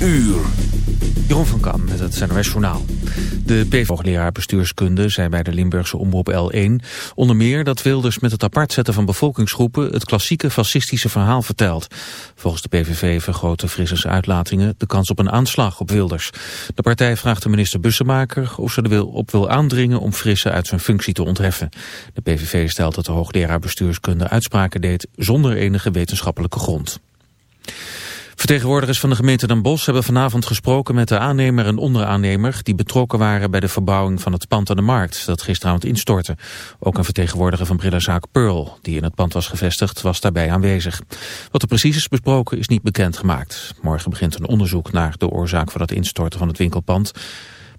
uur. Jeroen van Kam met het NOS Journaal. De PV-hoogleraar bestuurskunde zei bij de Limburgse omroep L1... onder meer dat Wilders met het apart zetten van bevolkingsgroepen... het klassieke fascistische verhaal vertelt. Volgens de PVV vergroten Frissers uitlatingen de kans op een aanslag op Wilders. De partij vraagt de minister Bussemaker of ze er wil op wil aandringen... om Frisse uit zijn functie te ontheffen. De PVV stelt dat de hoogleraar bestuurskunde uitspraken deed... zonder enige wetenschappelijke grond. Vertegenwoordigers van de gemeente Den Bosch hebben vanavond gesproken met de aannemer en onderaannemer die betrokken waren bij de verbouwing van het pand aan de markt dat gisteravond instortte. Ook een vertegenwoordiger van brillenzaak Pearl, die in het pand was gevestigd, was daarbij aanwezig. Wat er precies is besproken is niet bekendgemaakt. Morgen begint een onderzoek naar de oorzaak van het instorten van het winkelpand.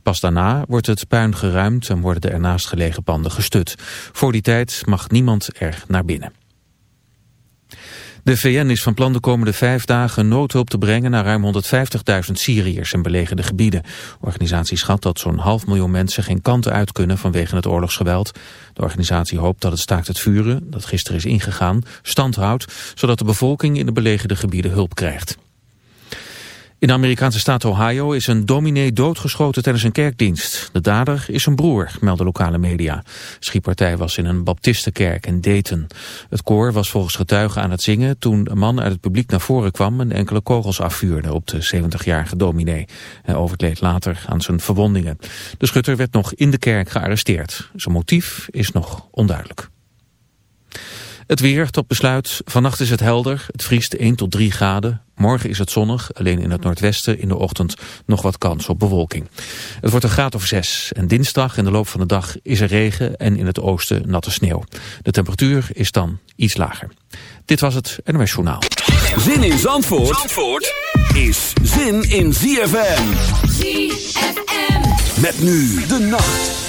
Pas daarna wordt het puin geruimd en worden de ernaast gelegen panden gestut. Voor die tijd mag niemand er naar binnen. De VN is van plan de komende vijf dagen noodhulp te brengen naar ruim 150.000 Syriërs in belegerde gebieden. De organisatie schat dat zo'n half miljoen mensen geen kant uit kunnen vanwege het oorlogsgeweld. De organisatie hoopt dat het staakt het vuren, dat gisteren is ingegaan, stand houdt, zodat de bevolking in de belegerde gebieden hulp krijgt. In de Amerikaanse staat Ohio is een dominee doodgeschoten tijdens een kerkdienst. De dader is een broer, melden lokale media. Schietpartij was in een baptistenkerk in Dayton. Het koor was volgens getuigen aan het zingen toen een man uit het publiek naar voren kwam en enkele kogels afvuurde op de 70-jarige dominee. Hij overleed later aan zijn verwondingen. De schutter werd nog in de kerk gearresteerd. Zijn motief is nog onduidelijk. Het weer tot besluit. Vannacht is het helder. Het vriest 1 tot 3 graden. Morgen is het zonnig. Alleen in het noordwesten in de ochtend nog wat kans op bewolking. Het wordt een graad of 6. En dinsdag in de loop van de dag is er regen en in het oosten natte sneeuw. De temperatuur is dan iets lager. Dit was het NOS Journaal. Zin in Zandvoort, Zandvoort is zin in ZFM. ZFM. Met nu de nacht.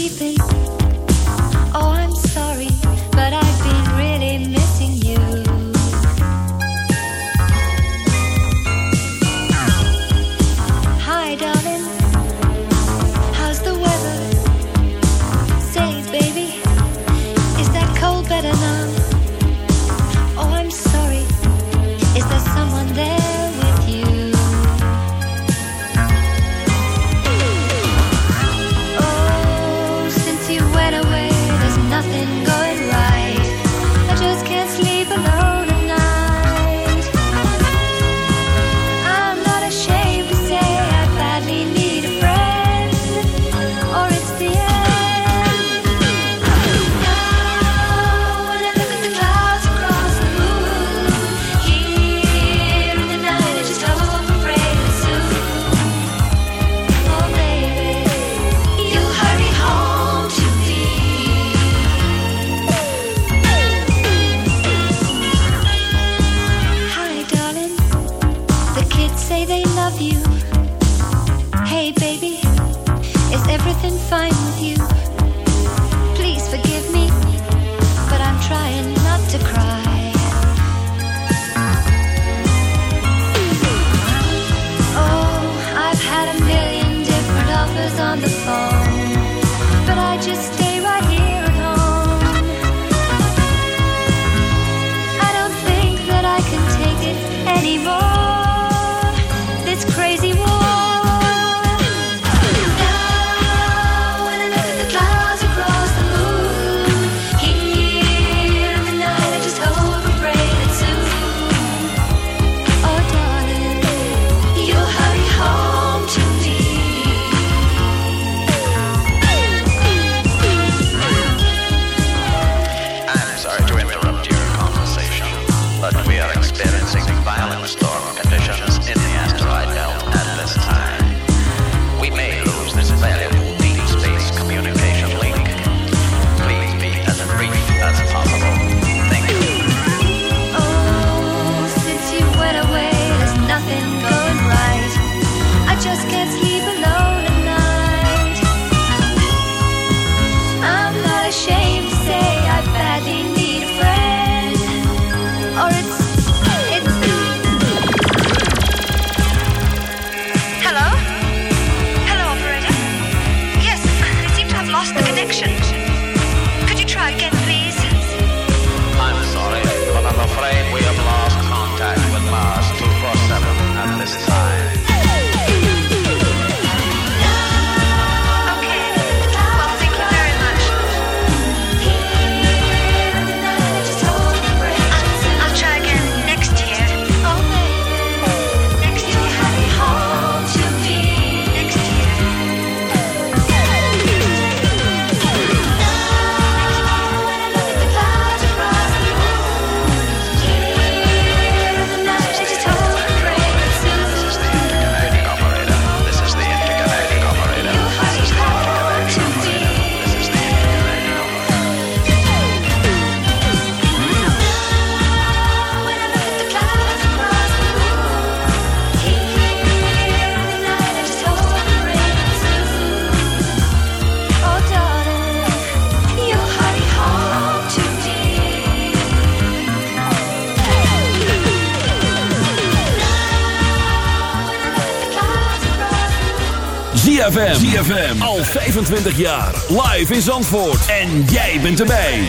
Al 25 jaar. Live in Zandvoort. En jij bent erbij.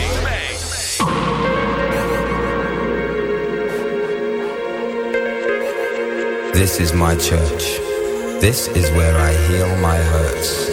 This is my church. This is where I heal my hurts.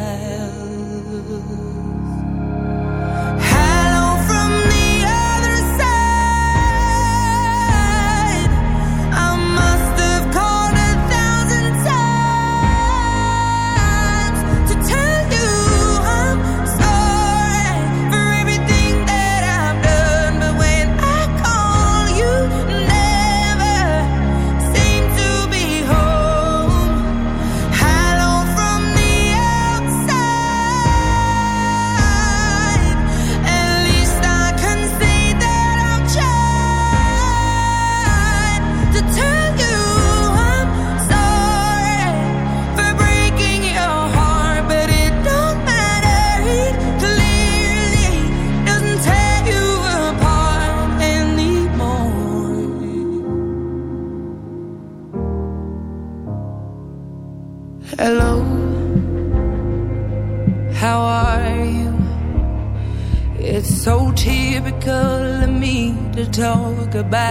goodbye.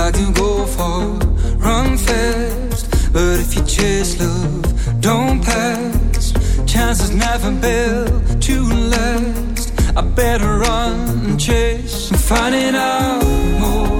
I can go far, run fast. But if you chase love, don't pass. Chances never built to last. I better run and chase. I'm finding out more.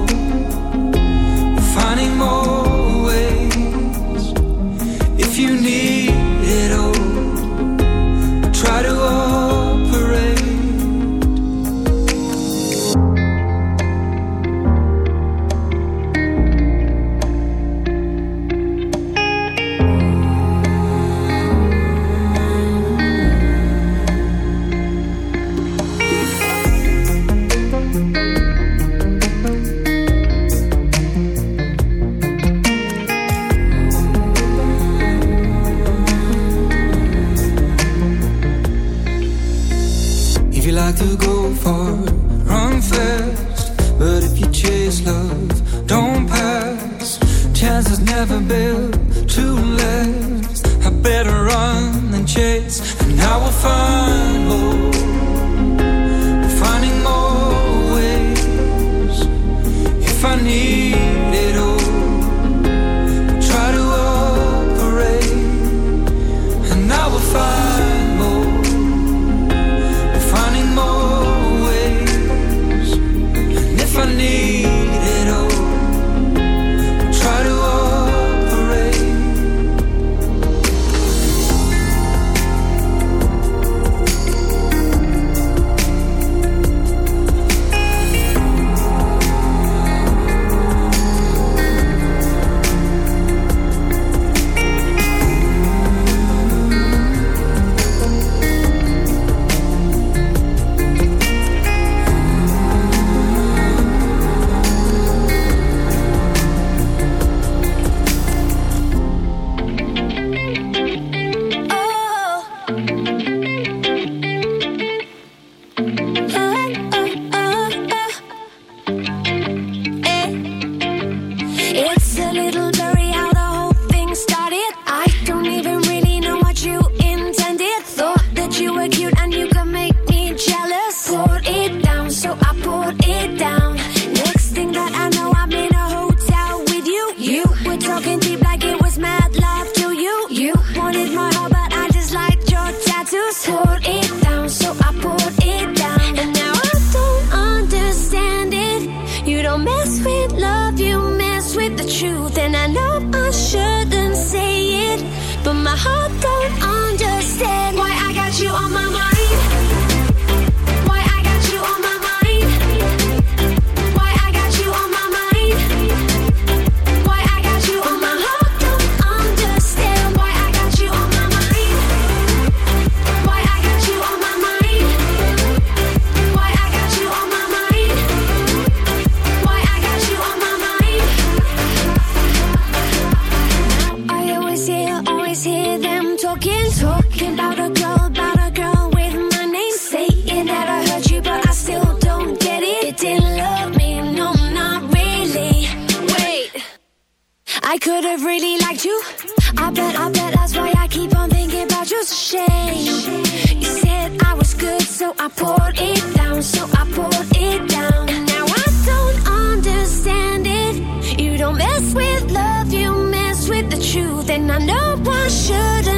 I know I should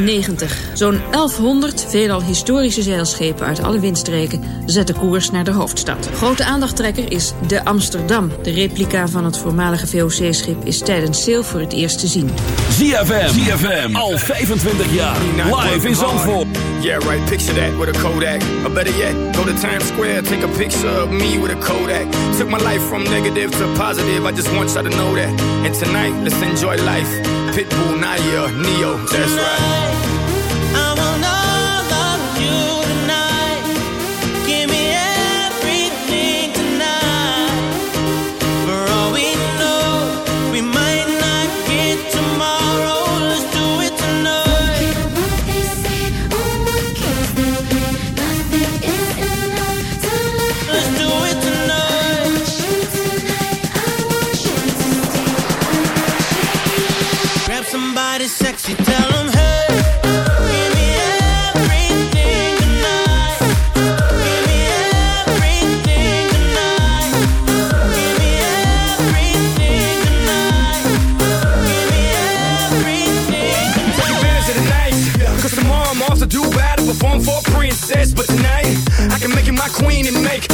90. Zo'n 1100, veelal historische zeilschepen uit alle windstreken, zetten koers naar de hoofdstad. Grote aandachttrekker is de Amsterdam. De replica van het voormalige VOC-schip is tijdens sail voor het eerst te zien. ZFM, ZFM, al 25 jaar, live in Zandvoort. Yeah, right, picture that with a Kodak. Or better yet, go to Times Square, take a picture of me with a Kodak. Took my life from negative to positive, I just want you to know that. And tonight, let's enjoy life. Pitbull, Naya, Neo. That's right. I will know.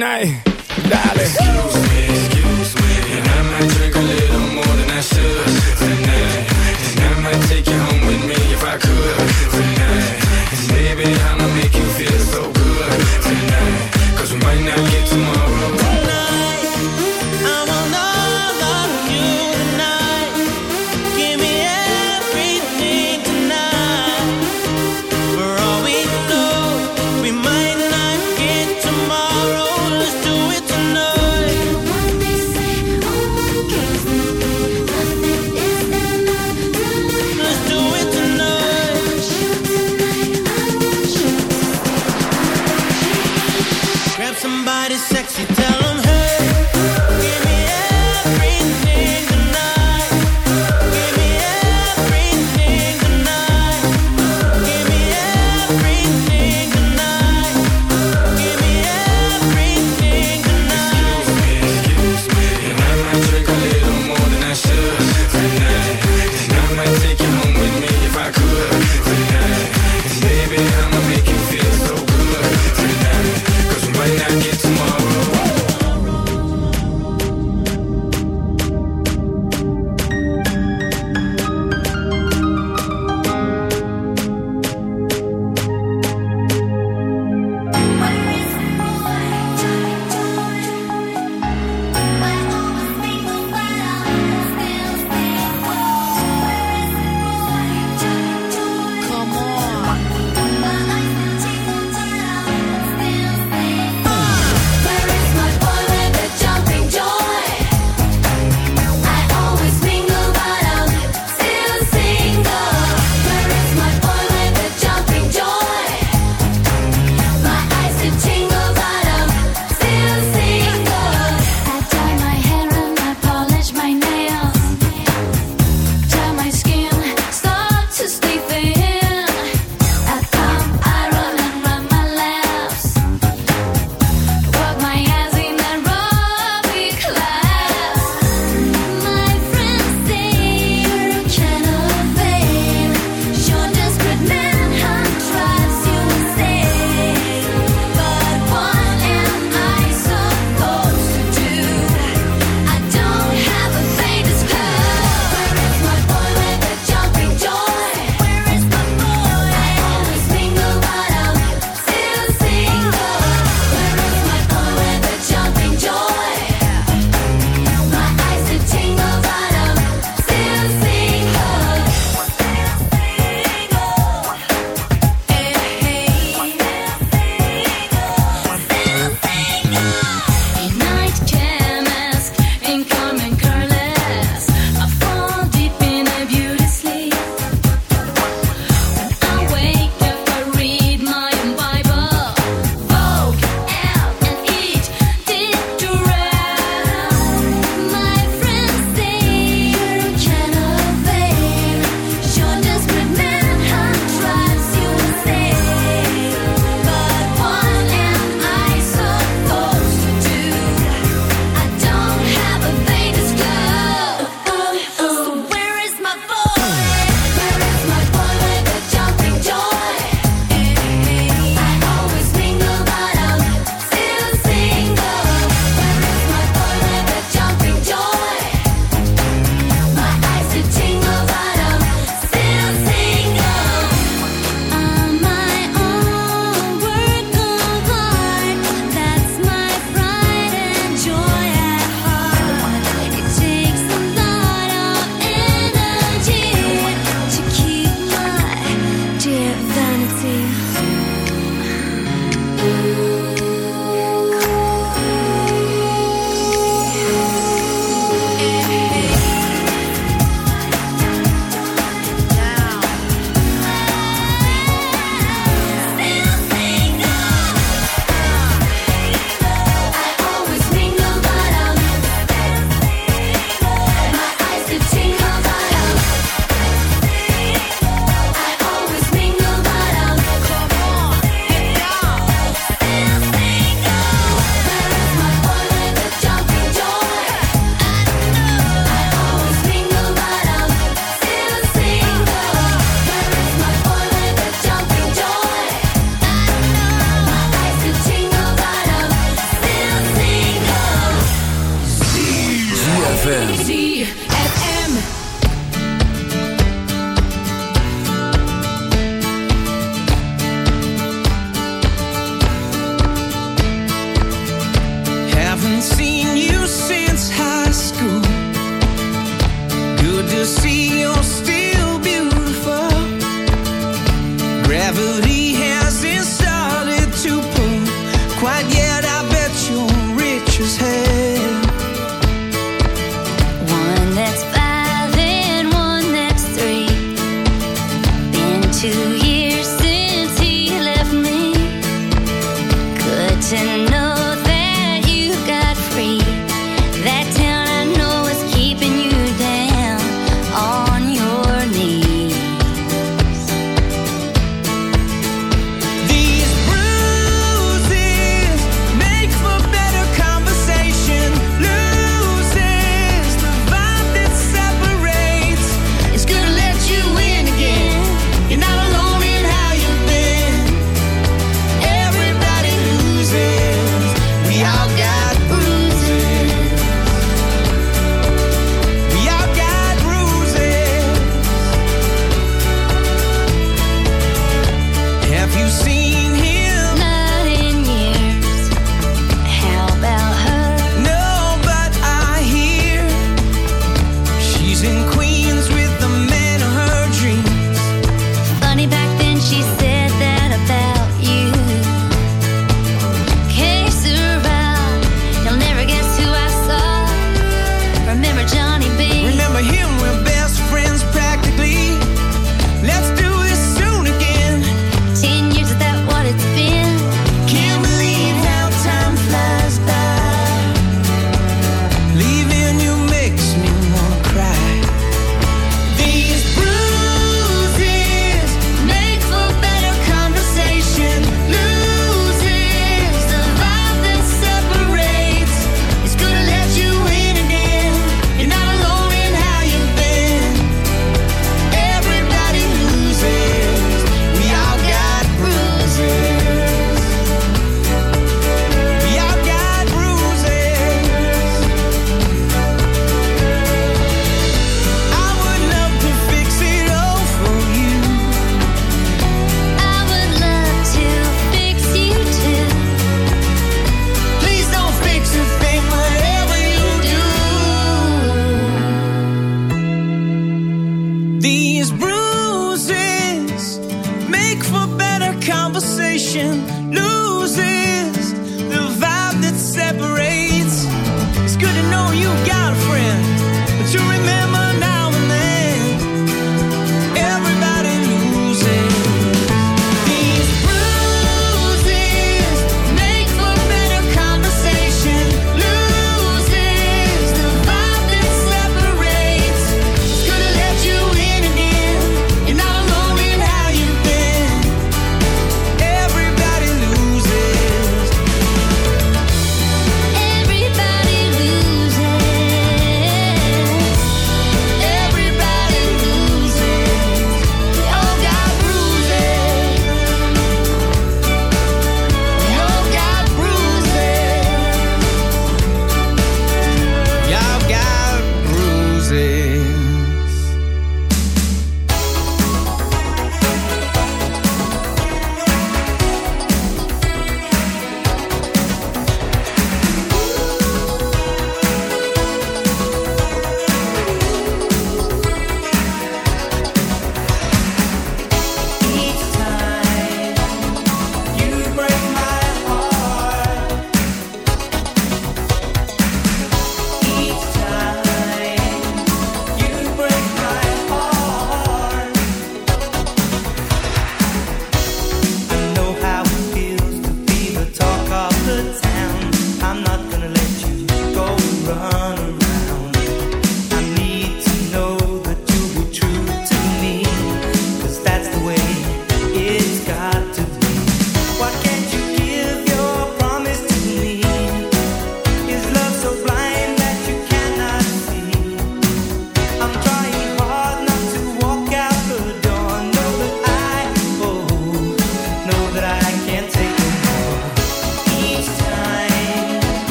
night.